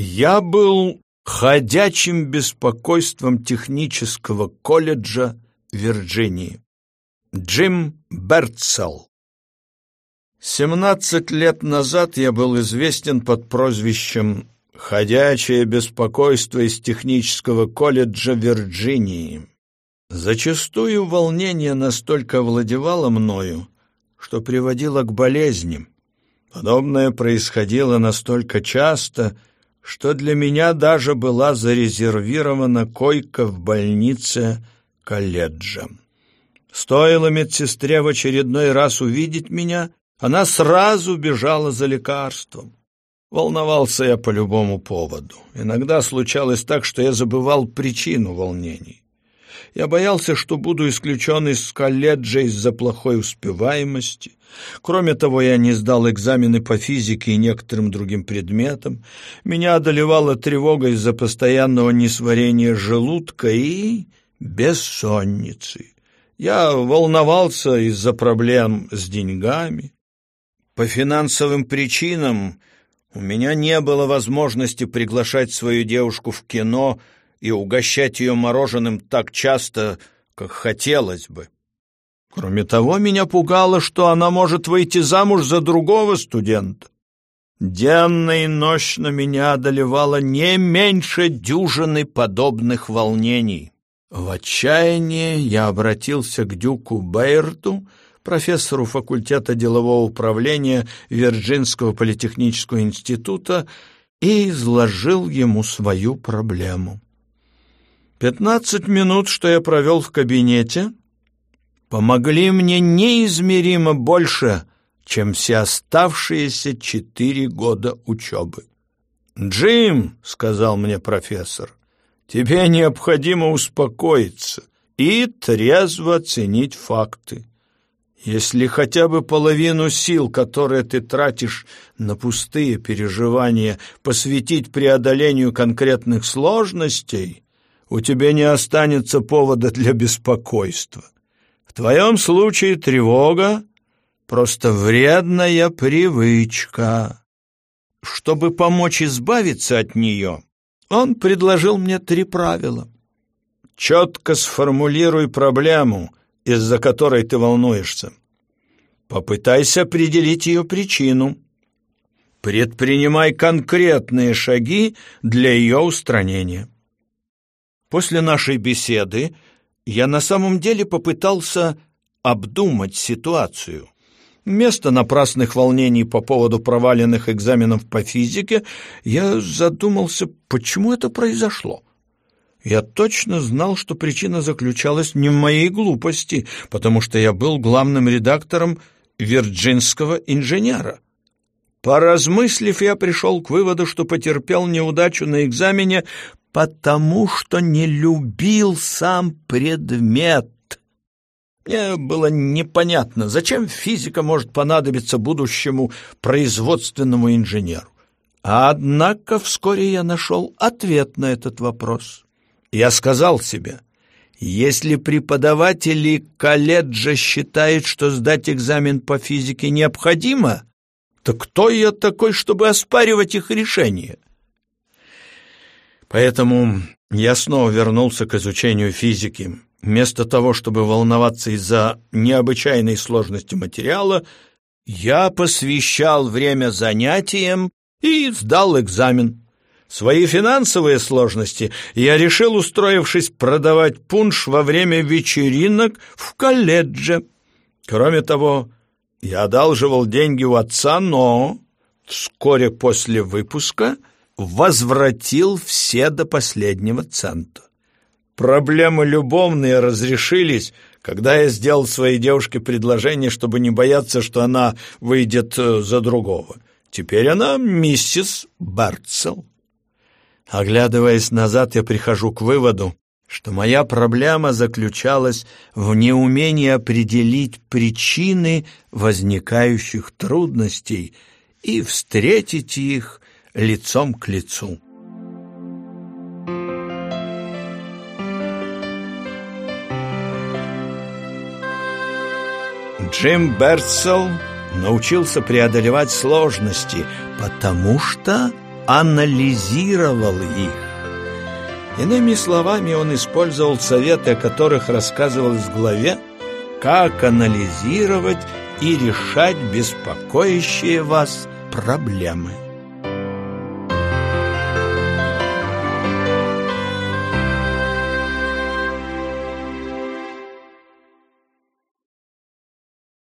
Я был ходячим беспокойством технического колледжа Вирджинии. Джим Бертсел. Семнадцать лет назад я был известен под прозвищем «Ходячее беспокойство из технического колледжа Вирджинии». Зачастую волнение настолько овладевало мною, что приводило к болезням. Подобное происходило настолько часто, что для меня даже была зарезервирована койка в больнице колледжа. Стоило медсестре в очередной раз увидеть меня, она сразу бежала за лекарством. Волновался я по любому поводу. Иногда случалось так, что я забывал причину волнений. Я боялся, что буду исключен из колледжа из-за плохой успеваемости. Кроме того, я не сдал экзамены по физике и некоторым другим предметам. Меня одолевала тревога из-за постоянного несварения желудка и бессонницы. Я волновался из-за проблем с деньгами. По финансовым причинам у меня не было возможности приглашать свою девушку в кино и угощать ее мороженым так часто, как хотелось бы. Кроме того, меня пугало, что она может выйти замуж за другого студента. Денно и ночно меня одолевало не меньше дюжины подобных волнений. В отчаянии я обратился к Дюку Бейрту, профессору факультета делового управления Вирджинского политехнического института, и изложил ему свою проблему. Пятнадцать минут, что я провел в кабинете, помогли мне неизмеримо больше, чем все оставшиеся четыре года учебы. «Джим», — сказал мне профессор, — «тебе необходимо успокоиться и трезво оценить факты. Если хотя бы половину сил, которые ты тратишь на пустые переживания, посвятить преодолению конкретных сложностей, у тебя не останется повода для беспокойства. В твоем случае тревога — просто вредная привычка. Чтобы помочь избавиться от нее, он предложил мне три правила. Четко сформулируй проблему, из-за которой ты волнуешься. Попытайся определить ее причину. Предпринимай конкретные шаги для ее устранения. После нашей беседы я на самом деле попытался обдумать ситуацию. Вместо напрасных волнений по поводу проваленных экзаменов по физике я задумался, почему это произошло. Я точно знал, что причина заключалась не в моей глупости, потому что я был главным редактором вирджинского инженера. Поразмыслив, я пришел к выводу, что потерпел неудачу на экзамене потому что не любил сам предмет. Мне было непонятно, зачем физика может понадобиться будущему производственному инженеру. Однако вскоре я нашел ответ на этот вопрос. Я сказал себе, если преподаватели колледжа считают, что сдать экзамен по физике необходимо, то кто я такой, чтобы оспаривать их решение? Поэтому я снова вернулся к изучению физики. Вместо того, чтобы волноваться из-за необычайной сложности материала, я посвящал время занятиям и сдал экзамен. Свои финансовые сложности я решил, устроившись продавать пунш во время вечеринок в колледже. Кроме того, я одалживал деньги у отца, но вскоре после выпуска – возвратил все до последнего цента. Проблемы любовные разрешились, когда я сделал своей девушке предложение, чтобы не бояться, что она выйдет э, за другого. Теперь она миссис Бартсел. Оглядываясь назад, я прихожу к выводу, что моя проблема заключалась в неумении определить причины возникающих трудностей и встретить их лицом к лицу. Джим Берцел научился преодолевать сложности, потому что анализировал их. Иными словами, он использовал советы, о которых рассказывалось в главе, как анализировать и решать беспокоящие вас проблемы.